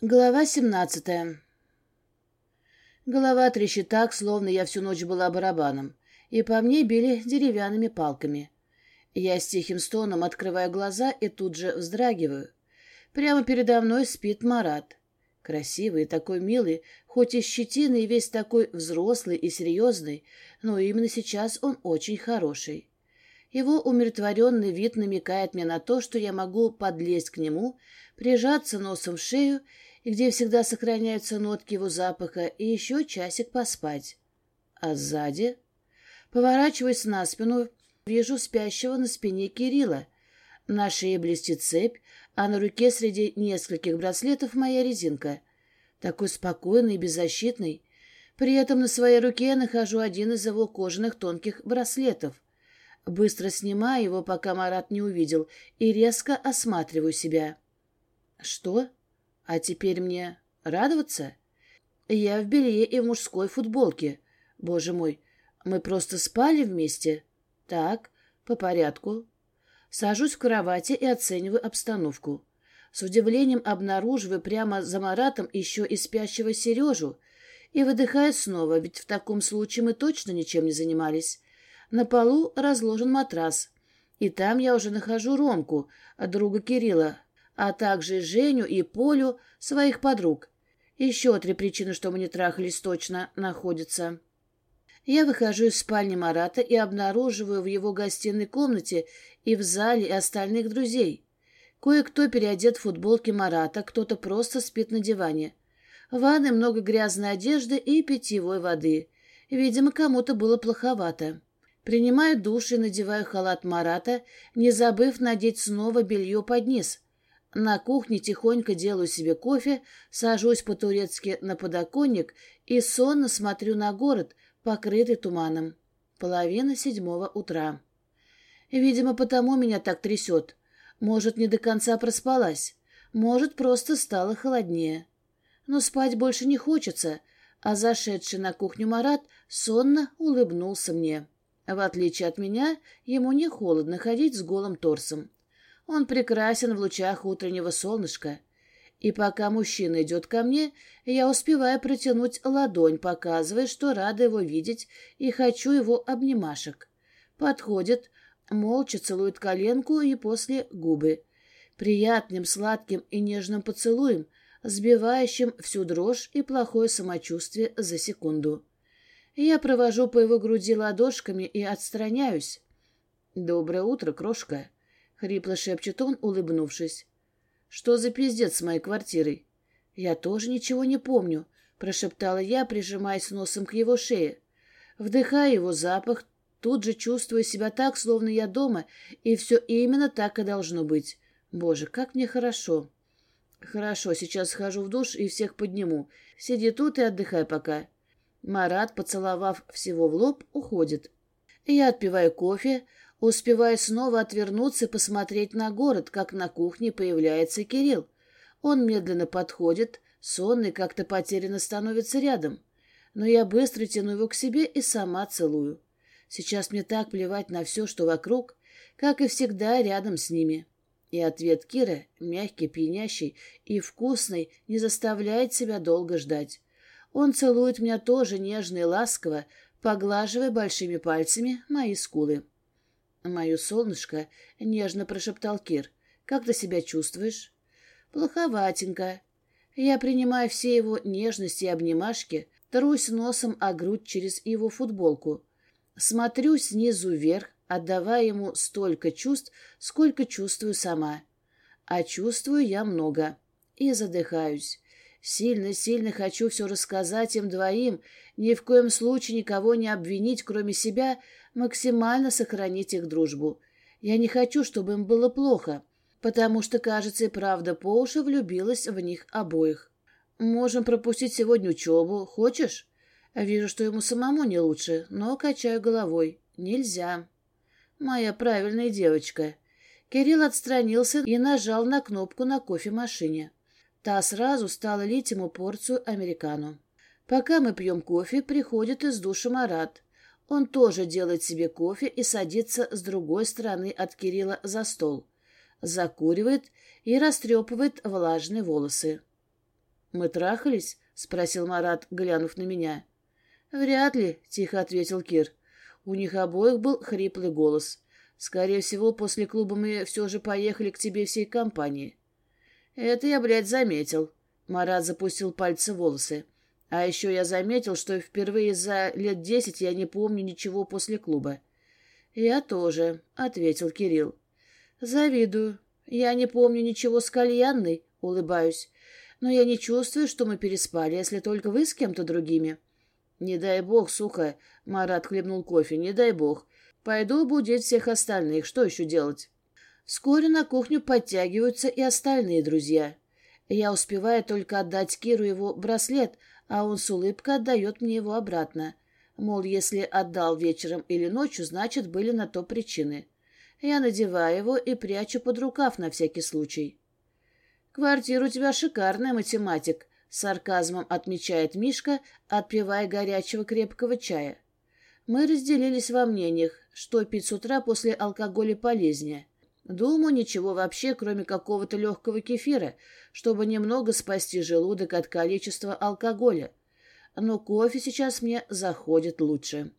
Глава семнадцатая. Голова трещит так, словно я всю ночь была барабаном, и по мне били деревянными палками. Я с тихим стоном открываю глаза и тут же вздрагиваю. Прямо передо мной спит Марат. Красивый такой милый, хоть и щетиный, и весь такой взрослый и серьезный, но именно сейчас он очень хороший. Его умиротворенный вид намекает мне на то, что я могу подлезть к нему, прижаться носом в шею, где всегда сохраняются нотки его запаха, и еще часик поспать. А сзади... Поворачиваясь на спину, вижу спящего на спине Кирилла. На шее блестит цепь, а на руке среди нескольких браслетов моя резинка. Такой спокойный и беззащитный. При этом на своей руке я нахожу один из его кожаных тонких браслетов. Быстро снимаю его, пока Марат не увидел, и резко осматриваю себя. Что? А теперь мне радоваться? Я в белье и в мужской футболке. Боже мой, мы просто спали вместе? Так, по порядку. Сажусь в кровати и оцениваю обстановку. С удивлением обнаруживаю прямо за Маратом еще и спящего Сережу и выдыхаю снова, ведь в таком случае мы точно ничем не занимались. На полу разложен матрас, и там я уже нахожу Ромку, друга Кирилла, а также Женю и Полю, своих подруг. Еще три причины, что мы не трахались точно, находятся. Я выхожу из спальни Марата и обнаруживаю в его гостиной комнате и в зале остальных друзей. Кое-кто переодет в футболки Марата, кто-то просто спит на диване. В ванной много грязной одежды и питьевой воды. Видимо, кому-то было плоховато. Принимаю душ и надеваю халат Марата, не забыв надеть снова белье под низ. На кухне тихонько делаю себе кофе, сажусь по-турецки на подоконник и сонно смотрю на город, покрытый туманом. Половина седьмого утра. Видимо, потому меня так трясет. Может, не до конца проспалась. Может, просто стало холоднее. Но спать больше не хочется, а зашедший на кухню Марат сонно улыбнулся мне. В отличие от меня, ему не холодно ходить с голым торсом. Он прекрасен в лучах утреннего солнышка. И пока мужчина идет ко мне, я успеваю протянуть ладонь, показывая, что рада его видеть и хочу его обнимашек. Подходит, молча целует коленку и после губы. Приятным, сладким и нежным поцелуем, сбивающим всю дрожь и плохое самочувствие за секунду. Я провожу по его груди ладошками и отстраняюсь. «Доброе утро, крошка», — хрипло шепчет он, улыбнувшись. «Что за пиздец с моей квартирой?» «Я тоже ничего не помню», — прошептала я, прижимаясь носом к его шее. Вдыхая его запах, тут же чувствую себя так, словно я дома, и все именно так и должно быть. Боже, как мне хорошо. Хорошо, сейчас схожу в душ и всех подниму. Сиди тут и отдыхай пока. Марат, поцеловав всего в лоб, уходит. Я отпиваю кофе, успеваю снова отвернуться и посмотреть на город, как на кухне появляется Кирилл. Он медленно подходит, сонный, как-то потерянно становится рядом. Но я быстро тяну его к себе и сама целую. Сейчас мне так плевать на все, что вокруг, как и всегда рядом с ними. И ответ Кира, мягкий, пьянящий и вкусный, не заставляет себя долго ждать. Он целует меня тоже нежно и ласково, поглаживая большими пальцами мои скулы. «Мое солнышко», — нежно прошептал Кир, — «как ты себя чувствуешь?» «Плоховатенько». Я принимаю все его нежности и обнимашки, трусь носом о грудь через его футболку. Смотрю снизу вверх, отдавая ему столько чувств, сколько чувствую сама. А чувствую я много. И задыхаюсь. Сильно-сильно хочу все рассказать им двоим, ни в коем случае никого не обвинить, кроме себя, максимально сохранить их дружбу. Я не хочу, чтобы им было плохо, потому что, кажется, и правда по уши влюбилась в них обоих. Можем пропустить сегодня учебу. Хочешь? Вижу, что ему самому не лучше, но качаю головой. Нельзя. Моя правильная девочка. Кирилл отстранился и нажал на кнопку на кофемашине. Та сразу стала лить ему порцию американо. Пока мы пьем кофе, приходит из душа Марат. Он тоже делает себе кофе и садится с другой стороны от Кирилла за стол. Закуривает и растрепывает влажные волосы. «Мы трахались?» — спросил Марат, глянув на меня. «Вряд ли», — тихо ответил Кир. У них обоих был хриплый голос. «Скорее всего, после клуба мы все же поехали к тебе всей компанией». «Это я, блядь, заметил». Марат запустил пальцы в волосы. «А еще я заметил, что впервые за лет десять я не помню ничего после клуба». «Я тоже», — ответил Кирилл. «Завидую. Я не помню ничего с кальянной», — улыбаюсь. «Но я не чувствую, что мы переспали, если только вы с кем-то другими». «Не дай бог, сука!» — Марат хлебнул кофе. «Не дай бог. Пойду будить всех остальных. Что еще делать?» Вскоре на кухню подтягиваются и остальные друзья. Я успеваю только отдать Киру его браслет, а он с улыбкой отдает мне его обратно. Мол, если отдал вечером или ночью, значит, были на то причины. Я надеваю его и прячу под рукав на всякий случай. «Квартира у тебя шикарная, математик», — сарказмом отмечает Мишка, отпивая горячего крепкого чая. Мы разделились во мнениях, что пить с утра после алкоголя полезнее. Думаю, ничего вообще, кроме какого-то легкого кефира, чтобы немного спасти желудок от количества алкоголя. Но кофе сейчас мне заходит лучше.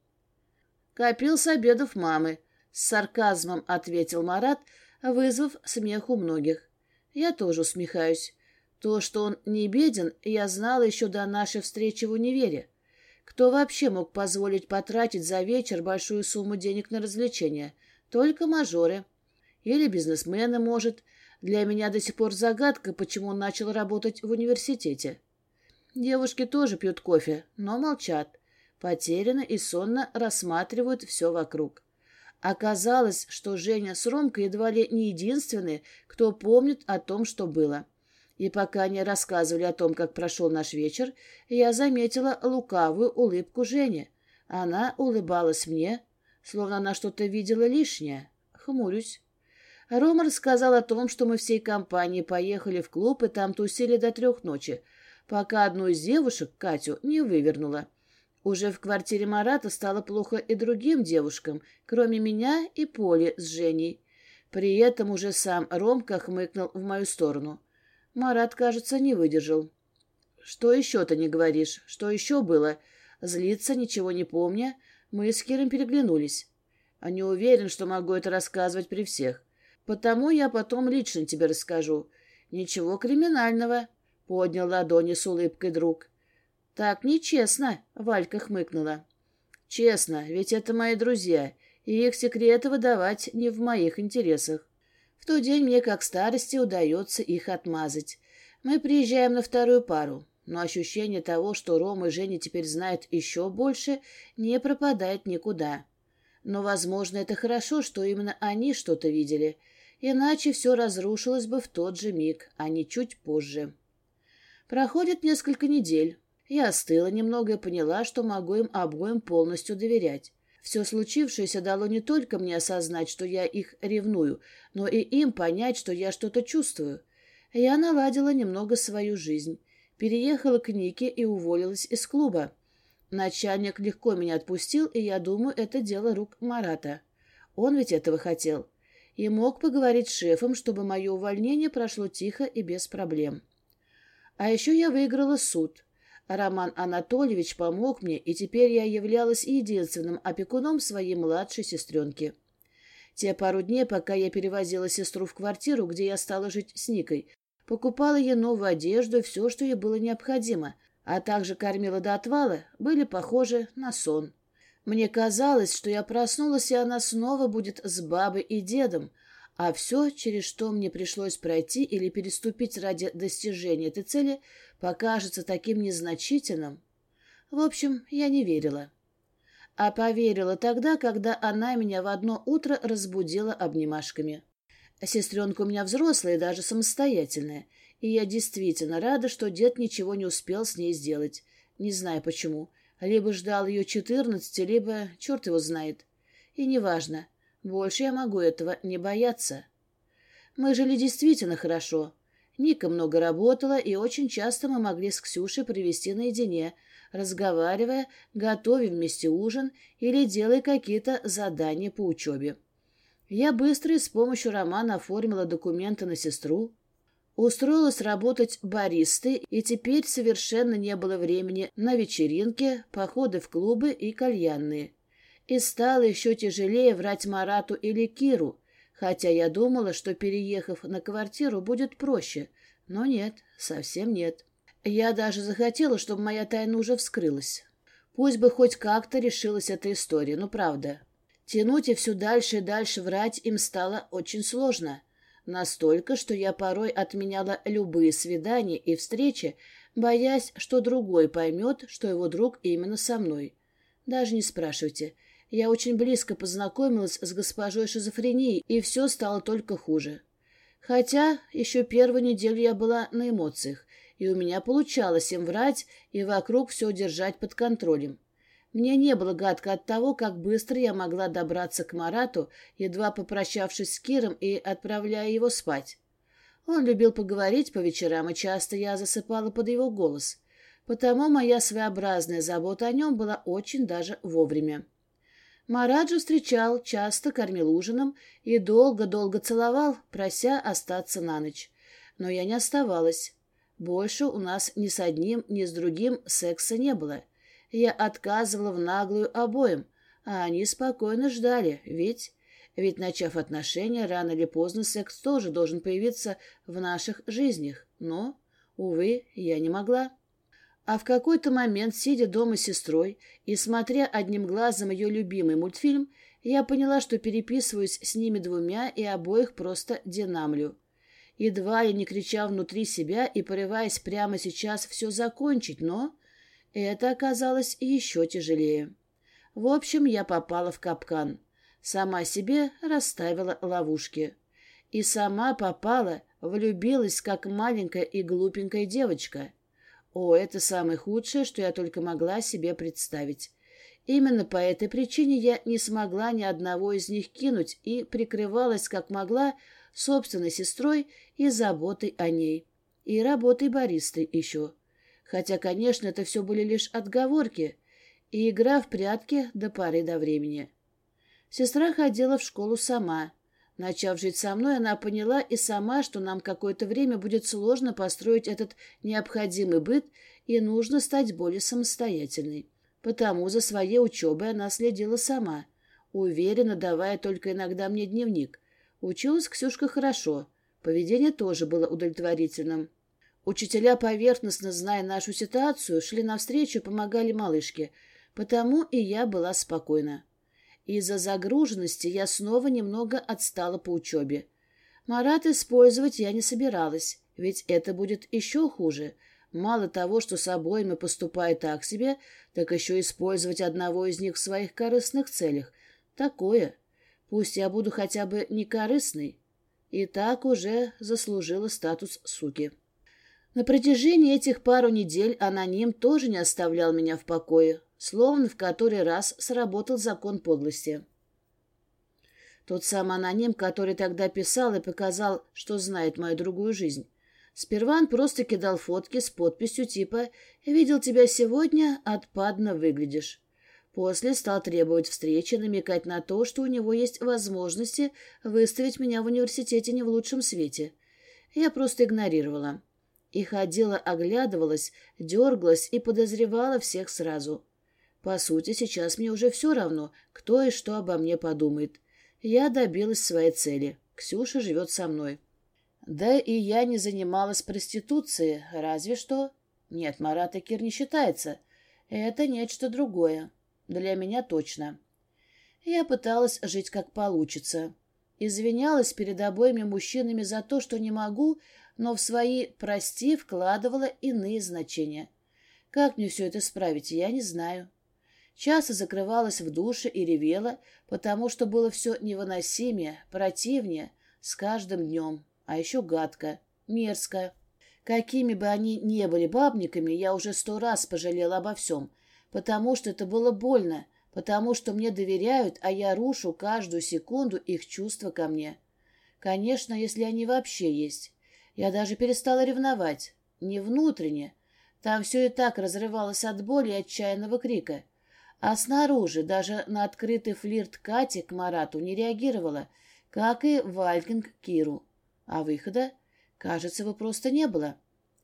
Копил с обедов мамы. С сарказмом ответил Марат, вызвав смех у многих. Я тоже усмехаюсь. То, что он не беден, я знала еще до нашей встречи в универе. Кто вообще мог позволить потратить за вечер большую сумму денег на развлечения? Только мажоры. Или бизнесмены, может. Для меня до сих пор загадка, почему он начал работать в университете. Девушки тоже пьют кофе, но молчат. Потерянно и сонно рассматривают все вокруг. Оказалось, что Женя с Ромкой едва ли не единственные, кто помнит о том, что было. И пока они рассказывали о том, как прошел наш вечер, я заметила лукавую улыбку Жени. Она улыбалась мне, словно она что-то видела лишнее. Хмурюсь. Рома рассказал о том, что мы всей компанией поехали в клуб и там тусили до трех ночи, пока одну из девушек, Катю, не вывернула. Уже в квартире Марата стало плохо и другим девушкам, кроме меня и Поли с Женей. При этом уже сам Ромка хмыкнул в мою сторону. Марат, кажется, не выдержал. «Что еще ты не говоришь? Что еще было?» Злиться, ничего не помня, мы с Киром переглянулись. А не уверен, что могу это рассказывать при всех. Потому я потом лично тебе расскажу. Ничего криминального, — поднял ладони с улыбкой друг. Так нечестно, — Валька хмыкнула. Честно, ведь это мои друзья, и их секреты выдавать не в моих интересах. В тот день мне, как старости, удается их отмазать. Мы приезжаем на вторую пару, но ощущение того, что Рома и Женя теперь знают еще больше, не пропадает никуда. Но, возможно, это хорошо, что именно они что-то видели — Иначе все разрушилось бы в тот же миг, а не чуть позже. Проходит несколько недель. Я остыла немного и поняла, что могу им обоим полностью доверять. Все случившееся дало не только мне осознать, что я их ревную, но и им понять, что я что-то чувствую. Я наладила немного свою жизнь. Переехала к Нике и уволилась из клуба. Начальник легко меня отпустил, и я думаю, это дело рук Марата. Он ведь этого хотел и мог поговорить с шефом, чтобы мое увольнение прошло тихо и без проблем. А еще я выиграла суд. Роман Анатольевич помог мне, и теперь я являлась единственным опекуном своей младшей сестренки. Те пару дней, пока я перевозила сестру в квартиру, где я стала жить с Никой, покупала ей новую одежду и все, что ей было необходимо, а также кормила до отвала, были похожи на сон. Мне казалось, что я проснулась, и она снова будет с бабой и дедом, а все, через что мне пришлось пройти или переступить ради достижения этой цели, покажется таким незначительным. В общем, я не верила. А поверила тогда, когда она меня в одно утро разбудила обнимашками. Сестренка у меня взрослая и даже самостоятельная, и я действительно рада, что дед ничего не успел с ней сделать. Не знаю почему. Либо ждал ее четырнадцати, либо черт его знает. И неважно. Больше я могу этого не бояться. Мы жили действительно хорошо. Ника много работала, и очень часто мы могли с Ксюшей провести наедине, разговаривая, готовя вместе ужин или делая какие-то задания по учебе. Я быстро и с помощью Романа оформила документы на сестру. Устроилась работать баристой, и теперь совершенно не было времени на вечеринки, походы в клубы и кальянные. И стало еще тяжелее врать Марату или Киру, хотя я думала, что, переехав на квартиру, будет проще. Но нет, совсем нет. Я даже захотела, чтобы моя тайна уже вскрылась. Пусть бы хоть как-то решилась эта история, ну правда. Тянуть и все дальше и дальше врать им стало очень сложно. Настолько, что я порой отменяла любые свидания и встречи, боясь, что другой поймет, что его друг именно со мной. Даже не спрашивайте. Я очень близко познакомилась с госпожой шизофренией, и все стало только хуже. Хотя еще первую неделю я была на эмоциях, и у меня получалось им врать и вокруг все держать под контролем. Мне не было гадко от того, как быстро я могла добраться к Марату, едва попрощавшись с Киром и отправляя его спать. Он любил поговорить по вечерам, и часто я засыпала под его голос. Потому моя своеобразная забота о нем была очень даже вовремя. Мараджу встречал, часто кормил ужином и долго-долго целовал, прося остаться на ночь. Но я не оставалась. Больше у нас ни с одним, ни с другим секса не было — я отказывала в наглую обоим, а они спокойно ждали, ведь... Ведь, начав отношения, рано или поздно секс тоже должен появиться в наших жизнях. Но, увы, я не могла. А в какой-то момент, сидя дома с сестрой и смотря одним глазом ее любимый мультфильм, я поняла, что переписываюсь с ними двумя и обоих просто динамлю. Едва ли не крича внутри себя и порываясь прямо сейчас все закончить, но это оказалось еще тяжелее. В общем, я попала в капкан. Сама себе расставила ловушки. И сама попала, влюбилась, как маленькая и глупенькая девочка. О, это самое худшее, что я только могла себе представить. Именно по этой причине я не смогла ни одного из них кинуть и прикрывалась, как могла, собственной сестрой и заботой о ней. И работой баристой еще хотя, конечно, это все были лишь отговорки и игра в прятки до поры до времени. Сестра ходила в школу сама. Начав жить со мной, она поняла и сама, что нам какое-то время будет сложно построить этот необходимый быт и нужно стать более самостоятельной. Потому за своей учебой она следила сама, уверенно давая только иногда мне дневник. Училась Ксюшка хорошо, поведение тоже было удовлетворительным. Учителя, поверхностно зная нашу ситуацию, шли навстречу помогали малышке, потому и я была спокойна. Из-за загруженности я снова немного отстала по учебе. Марат использовать я не собиралась, ведь это будет еще хуже. Мало того, что с обоими поступает так себе, так еще использовать одного из них в своих корыстных целях. Такое. Пусть я буду хотя бы не корыстной. И так уже заслужила статус суки. На протяжении этих пару недель аноним тоже не оставлял меня в покое, словно в который раз сработал закон подлости. Тот самый аноним, который тогда писал и показал, что знает мою другую жизнь. Сперва он просто кидал фотки с подписью типа «Видел тебя сегодня, отпадно выглядишь». После стал требовать встречи, намекать на то, что у него есть возможности выставить меня в университете не в лучшем свете. Я просто игнорировала и ходила, оглядывалась, дергалась и подозревала всех сразу. По сути, сейчас мне уже все равно, кто и что обо мне подумает. Я добилась своей цели. Ксюша живет со мной. Да и я не занималась проституцией, разве что... Нет, Марат и не считается. Это нечто другое. Для меня точно. Я пыталась жить как получится. Извинялась перед обоими мужчинами за то, что не могу но в свои «прости» вкладывала иные значения. Как мне все это справить, я не знаю. Часто закрывалась в душе и ревела, потому что было все невыносимее, противнее, с каждым днем, а еще гадко, мерзко. Какими бы они ни были бабниками, я уже сто раз пожалела обо всем, потому что это было больно, потому что мне доверяют, а я рушу каждую секунду их чувства ко мне. Конечно, если они вообще есть. Я даже перестала ревновать. Не внутренне. Там все и так разрывалось от боли и отчаянного крика. А снаружи даже на открытый флирт Кати к Марату не реагировала, как и Валькинг к Киру. А выхода? Кажется, его просто не было.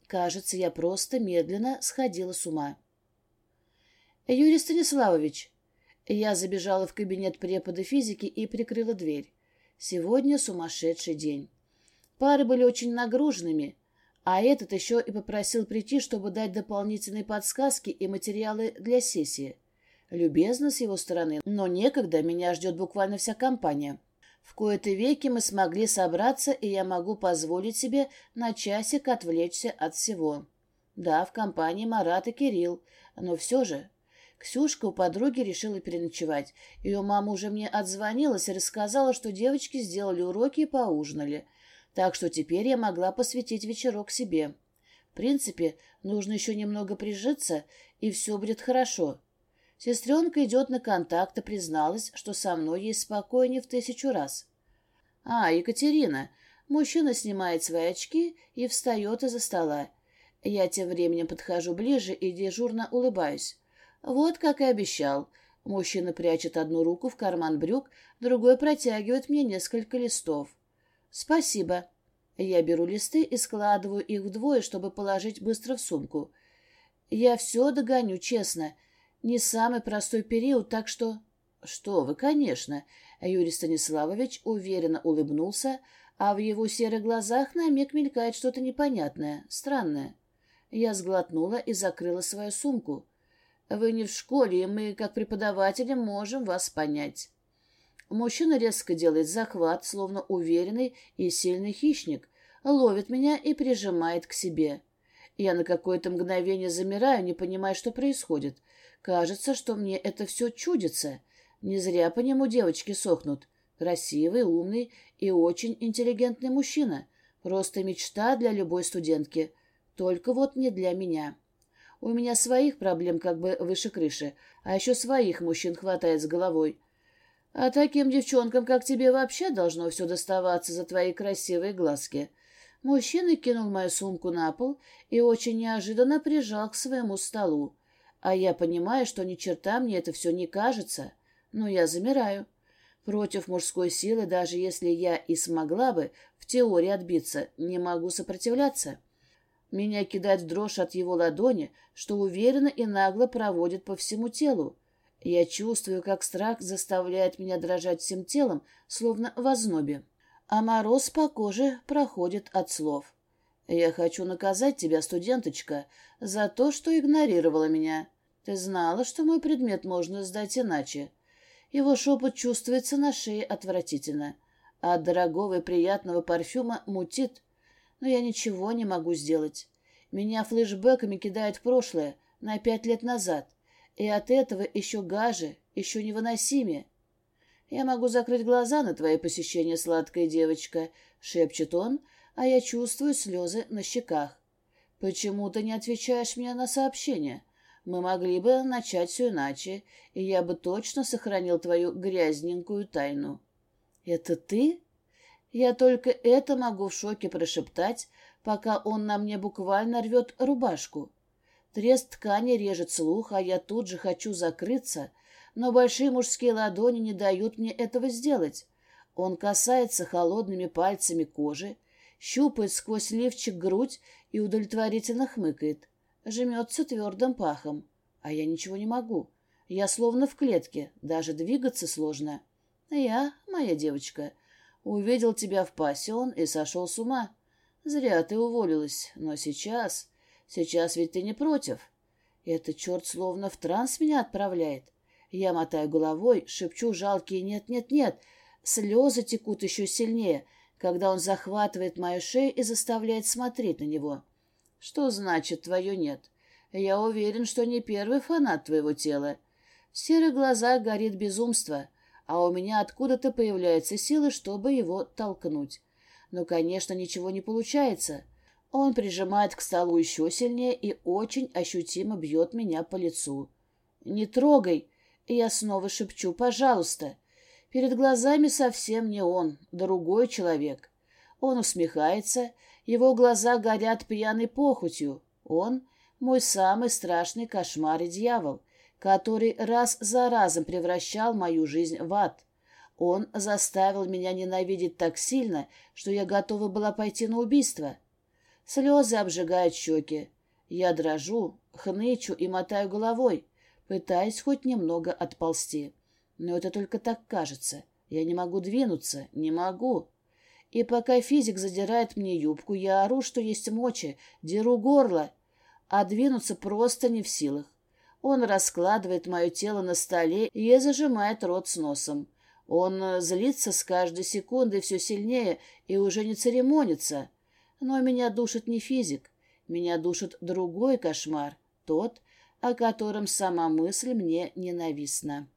Кажется, я просто медленно сходила с ума. Юрий Станиславович. Я забежала в кабинет препода физики и прикрыла дверь. Сегодня сумасшедший день. Пары были очень нагруженными, а этот еще и попросил прийти, чтобы дать дополнительные подсказки и материалы для сессии. Любезно с его стороны, но некогда меня ждет буквально вся компания. В кои-то веки мы смогли собраться, и я могу позволить себе на часик отвлечься от всего. Да, в компании Марат и Кирилл, но все же... Ксюшка у подруги решила переночевать. Ее мама уже мне отзвонилась и рассказала, что девочки сделали уроки и поужинали — так что теперь я могла посвятить вечерок себе. В принципе, нужно еще немного прижиться, и все будет хорошо. Сестренка идет на контакт и призналась, что со мной ей спокойнее в тысячу раз. А, Екатерина. Мужчина снимает свои очки и встает из-за стола. Я тем временем подхожу ближе и дежурно улыбаюсь. Вот как и обещал. Мужчина прячет одну руку в карман брюк, другой протягивает мне несколько листов. «Спасибо». Я беру листы и складываю их вдвое, чтобы положить быстро в сумку. Я все догоню, честно. Не самый простой период, так что... Что вы, конечно. Юрий Станиславович уверенно улыбнулся, а в его серых глазах на миг мелькает что-то непонятное, странное. Я сглотнула и закрыла свою сумку. Вы не в школе, и мы, как преподаватели, можем вас понять. Мужчина резко делает захват, словно уверенный и сильный хищник, ловит меня и прижимает к себе. Я на какое-то мгновение замираю, не понимая, что происходит. Кажется, что мне это все чудится. Не зря по нему девочки сохнут. Красивый, умный и очень интеллигентный мужчина. Просто мечта для любой студентки. Только вот не для меня. У меня своих проблем как бы выше крыши, а еще своих мужчин хватает с головой. А таким девчонкам, как тебе, вообще должно все доставаться за твои красивые глазки. Мужчина кинул мою сумку на пол и очень неожиданно прижал к своему столу. А я понимаю, что ни черта мне это все не кажется, но я замираю. Против мужской силы, даже если я и смогла бы в теории отбиться, не могу сопротивляться. Меня кидает в дрожь от его ладони, что уверенно и нагло проводит по всему телу. Я чувствую, как страх заставляет меня дрожать всем телом, словно в ознобе. А мороз по коже проходит от слов. «Я хочу наказать тебя, студенточка, за то, что игнорировала меня. Ты знала, что мой предмет можно сдать иначе». Его шепот чувствуется на шее отвратительно. А от дорогого и приятного парфюма мутит. Но я ничего не могу сделать. Меня флешбэками кидает в прошлое, на пять лет назад — и от этого еще гаже, еще невыносимее. «Я могу закрыть глаза на твои посещения, сладкая девочка», — шепчет он, а я чувствую слезы на щеках. «Почему ты не отвечаешь мне на сообщение? Мы могли бы начать все иначе, и я бы точно сохранил твою грязненькую тайну». «Это ты?» Я только это могу в шоке прошептать, пока он на мне буквально рвет рубашку. Трест ткани режет слух, а я тут же хочу закрыться, но большие мужские ладони не дают мне этого сделать. Он касается холодными пальцами кожи, щупает сквозь лифчик грудь и удовлетворительно хмыкает. Жмется твердым пахом. А я ничего не могу. Я словно в клетке, даже двигаться сложно. Я, моя девочка, увидел тебя в пассион и сошел с ума. Зря ты уволилась, но сейчас... Сейчас ведь ты не против. Этот черт словно в транс меня отправляет. Я мотаю головой, шепчу жалкие «нет-нет-нет». Слезы текут еще сильнее, когда он захватывает мою шею и заставляет смотреть на него. Что значит «твое нет»? Я уверен, что не первый фанат твоего тела. В серых глазах горит безумство, а у меня откуда-то появляются силы, чтобы его толкнуть. Но, конечно, ничего не получается. Он прижимает к столу еще сильнее и очень ощутимо бьет меня по лицу. «Не трогай!» Я снова шепчу «пожалуйста». Перед глазами совсем не он, другой человек. Он усмехается, его глаза горят пьяной похотью. Он — мой самый страшный кошмар и дьявол, который раз за разом превращал мою жизнь в ад. Он заставил меня ненавидеть так сильно, что я готова была пойти на убийство — Слезы обжигают щеки. Я дрожу, хнычу и мотаю головой, пытаясь хоть немного отползти. Но это только так кажется. Я не могу двинуться, не могу. И пока физик задирает мне юбку, я ору, что есть мочи, деру горло, а двинуться просто не в силах. Он раскладывает мое тело на столе и зажимает рот с носом. Он э, злится с каждой секундой все сильнее и уже не церемонится. Но меня душит не физик. Меня душит другой кошмар, тот, о котором сама мысль мне ненавистна.